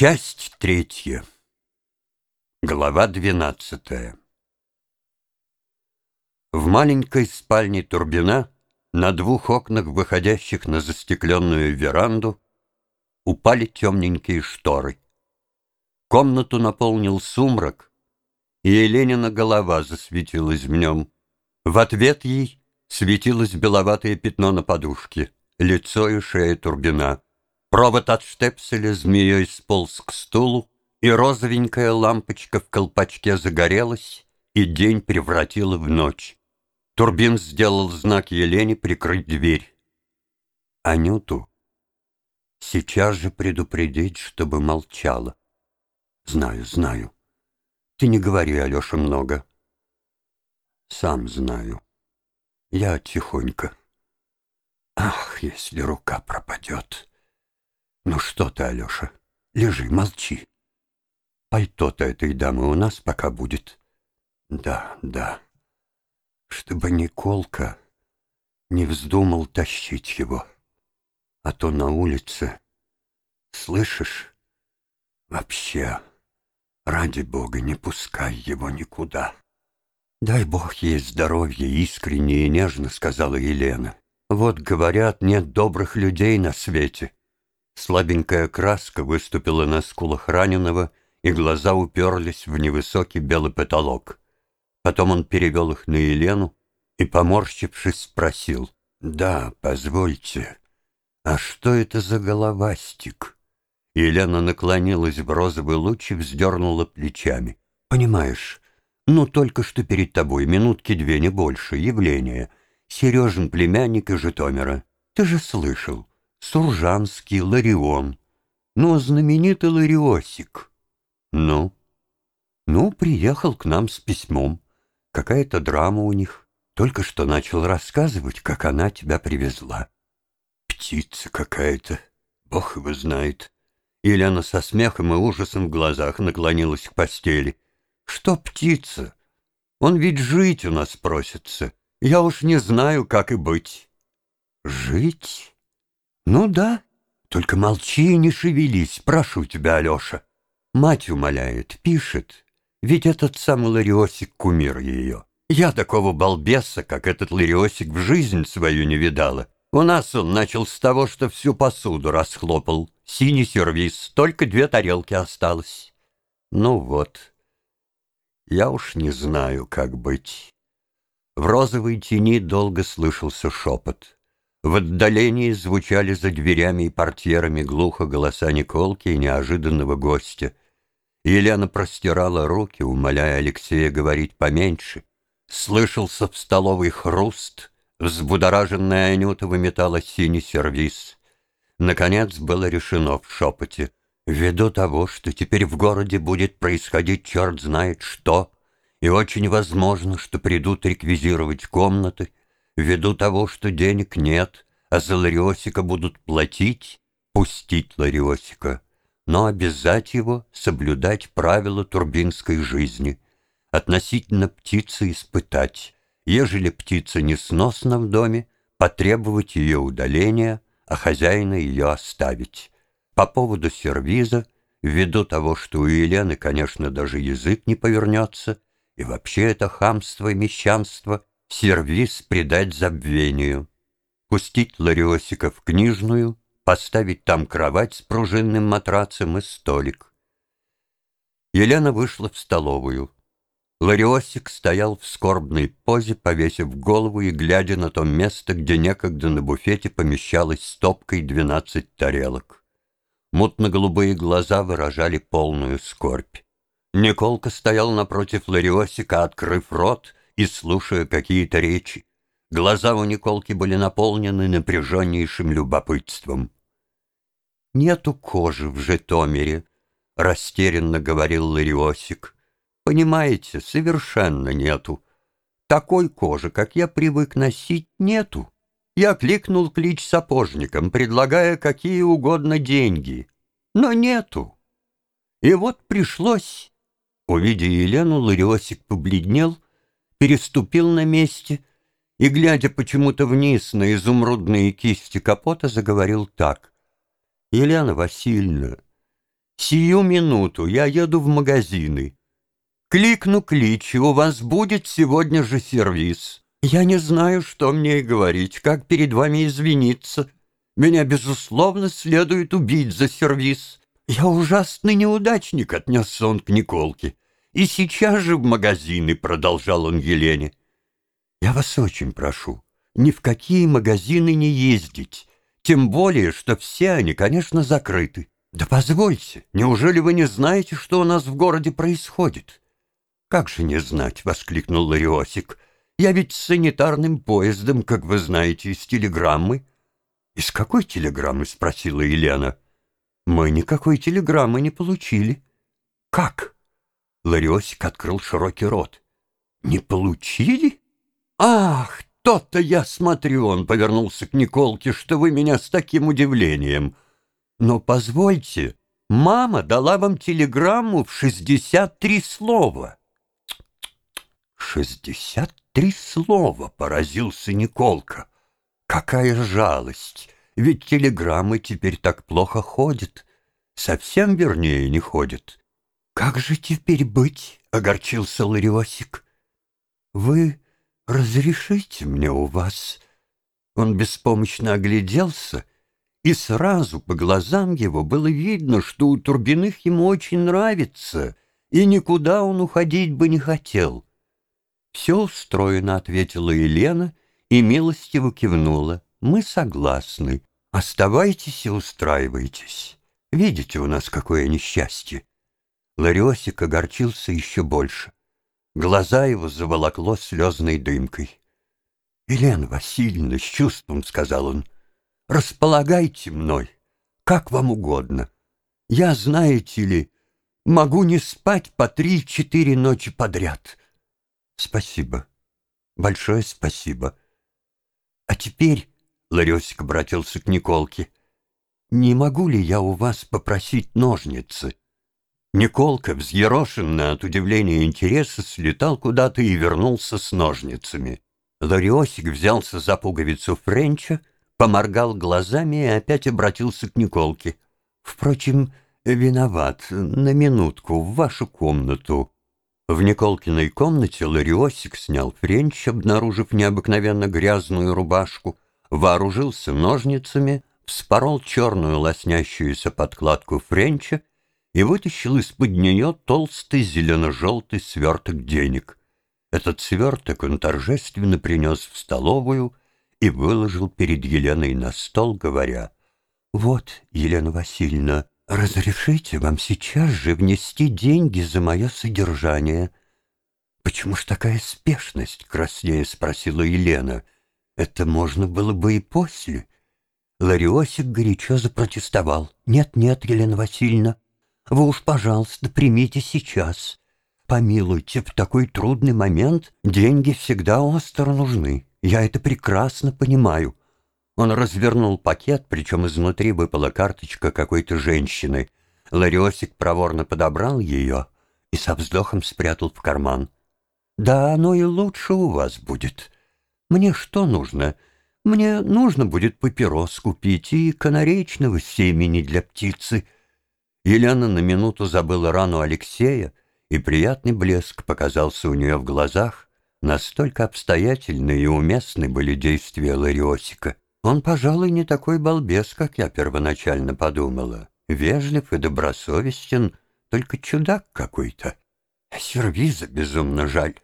Часть третья. Глава двенадцатая. В маленькой спальне Турбина, на двух окнах, выходящих на застекленную веранду, упали темненькие шторы. Комнату наполнил сумрак, и Еленина голова засветилась в нем. В ответ ей светилось беловатое пятно на подушке, лицо и шея Турбина. Провод от штепселя змеей сполз к стулу, и розовенькая лампочка в колпачке загорелась, и день превратила в ночь. Турбин сделал знак Елене прикрыть дверь. Анюту сейчас же предупредить, чтобы молчала. Знаю, знаю. Ты не говори, Алеша, много. Сам знаю. Я тихонько. Ах, если рука пропадет. Ну что ты, Алеша, лежи, молчи. Пальто-то этой дамы у нас пока будет. Да, да. Чтобы Николка не вздумал тащить его. А то на улице, слышишь, вообще, ради бога, не пускай его никуда. «Дай бог ей здоровье, искренне и нежно», — сказала Елена. «Вот, говорят, нет добрых людей на свете. Слабенькая краска выступила на скулах раненого, и глаза уперлись в невысокий белый потолок. Потом он перевел их на Елену и, поморщившись, спросил. «Да, позвольте, а что это за головастик?» Елена наклонилась в розовый луч и вздернула плечами. «Понимаешь, ну только что перед тобой минутки две, не больше, явление. Сережин племянник из Житомира. Ты же слышал. Суржанский, Ларион. Ну, знаменитый Лариосик. Ну? Ну, приехал к нам с письмом. Какая-то драма у них. Только что начал рассказывать, как она тебя привезла. Птица какая-то, бог его знает. Елена со смехом и ужасом в глазах наклонилась к постели. Что птица? Он ведь жить у нас просится. Я уж не знаю, как и быть. Жить? «Ну да, только молчи и не шевелись, прошу тебя, Алеша». Мать умоляет, пишет, ведь этот самый Лариосик — кумир ее. Я такого балбеса, как этот Лариосик, в жизнь свою не видала. У нас он начал с того, что всю посуду расхлопал. Синий сервиз, только две тарелки осталось. Ну вот, я уж не знаю, как быть. В розовой тени долго слышался шепот. В отдалении звучали за дверями и портьерами глухо голоса Николки и неожиданного гостя. Елена простирала руки, умоляя Алексея говорить поменьше. Слышался в столовой хруст, взбудораженная Анюта выметала синий сервиз. Наконец было решено в шепоте. Ввиду того, что теперь в городе будет происходить черт знает что, и очень возможно, что придут реквизировать комнаты, Ввиду того, что денег нет, а за Лариосика будут платить, пустить Лариосика, но обязать его соблюдать правила турбинской жизни, относительно птицы испытать, ежели птица несносна в доме, потребовать ее удаления, а хозяина ее оставить. По поводу сервиза, ввиду того, что у Елены, конечно, даже язык не повернется, и вообще это хамство и мещанство, сервиз предать забвению, пустить Лариосика в книжную, поставить там кровать с пружинным матрацем и столик. Елена вышла в столовую. Лариосик стоял в скорбной позе, повесив голову и глядя на то место, где некогда на буфете помещалась стопкой двенадцать тарелок. Мутно-голубые глаза выражали полную скорбь. Николка стоял напротив Лариосика, открыв рот, и слушая какие-то речи. Глаза у Николки были наполнены напряженнейшим любопытством. «Нету кожи в Житомире», — растерянно говорил Лариосик. «Понимаете, совершенно нету. Такой кожи, как я привык носить, нету». Я кликнул клич сапожникам, предлагая какие угодно деньги. Но нету. И вот пришлось... Увидя Елену, Лариосик побледнел переступил на месте и, глядя почему-то вниз на изумрудные кисти капота, заговорил так. «Елена Васильевна, Сию минуту я еду в магазины. Кликну клич, и у вас будет сегодня же сервис. Я не знаю, что мне и говорить, как перед вами извиниться. Меня, безусловно, следует убить за сервис. Я ужасный неудачник, отнесся он к Николке. И сейчас же в магазины, продолжал он Елене. Я вас очень прошу, ни в какие магазины не ездить, тем более, что все они, конечно, закрыты. Да позвольте, неужели вы не знаете, что у нас в городе происходит? Как же не знать, воскликнул Лариосик. Я ведь с санитарным поездом, как вы знаете, из телеграммы. Из какой телеграммы? спросила Елена. Мы никакой телеграммы не получили. Как? Лариосик открыл широкий рот. Не получили? Ах, то-то я смотрю, он повернулся к Николке, что вы меня с таким удивлением. Но позвольте, мама дала вам телеграмму в шестьдесят три слова. Шестьдесят три слова, поразился Николка. Какая жалость! Ведь телеграммы теперь так плохо ходят. Совсем, вернее, не ходят. Как же теперь быть? — огорчился Лариосик. Вы разрешите мне у вас? Он беспомощно огляделся, и сразу по глазам его было видно, что у Турбиных ему очень нравится, и никуда он уходить бы не хотел. «Все устроено», — ответила Елена и милостиво кивнула. «Мы согласны. Оставайтесь и устраивайтесь. Видите у нас какое несчастье». Лариосик огорчился еще больше. Глаза его заволокло слезной дымкой. «Елена Васильевна, с чувством», — сказал он, — «располагайте мной, как вам угодно. Я, знаете ли, могу не спать по три-четыре ночи подряд». «Спасибо, большое спасибо. А теперь...» — Ларесик обратился к Николке. «Не могу ли я у вас попросить ножницы?» Николка, взъерошенный от удивления и интереса, слетал куда-то и вернулся с ножницами. Лариосик взялся за пуговицу Френча, поморгал глазами и опять обратился к Николке. «Впрочем, виноват, на минутку, в вашу комнату». В Николкиной комнате Лариосик снял Френч, обнаружив необыкновенно грязную рубашку, вооружился ножницами, вспорол черную лоснящуюся подкладку Френча и вытащил из-под нее толстый зелено-желтый сверток денег. Этот сверток он торжественно принес в столовую и выложил перед Еленой на стол, говоря, «Вот, Елена Васильевна, разрешите вам сейчас же внести деньги за мое содержание». «Почему ж такая спешность?» — краснее спросила Елена. «Это можно было бы и после». Лариосик горячо запротестовал. «Нет-нет, Елена Васильевна, вы уж, пожалуйста, примите сейчас. Помилуйте, в такой трудный момент деньги всегда остро нужны. Я это прекрасно понимаю. Он развернул пакет, причем изнутри выпала карточка какой-то женщины. Лариосик проворно подобрал ее и со вздохом спрятал в карман. «Да оно и лучше у вас будет. Мне что нужно? Мне нужно будет папирос купить и канаречного семени для птицы». Елена на минуту забыла рану Алексея, и приятный блеск показался у нее в глазах. Настолько обстоятельны и уместны были действия Лариосика. Он, пожалуй, не такой балбес, как я первоначально подумала. Вежлив и добросовестен, только чудак какой-то. Сервиза безумно жаль.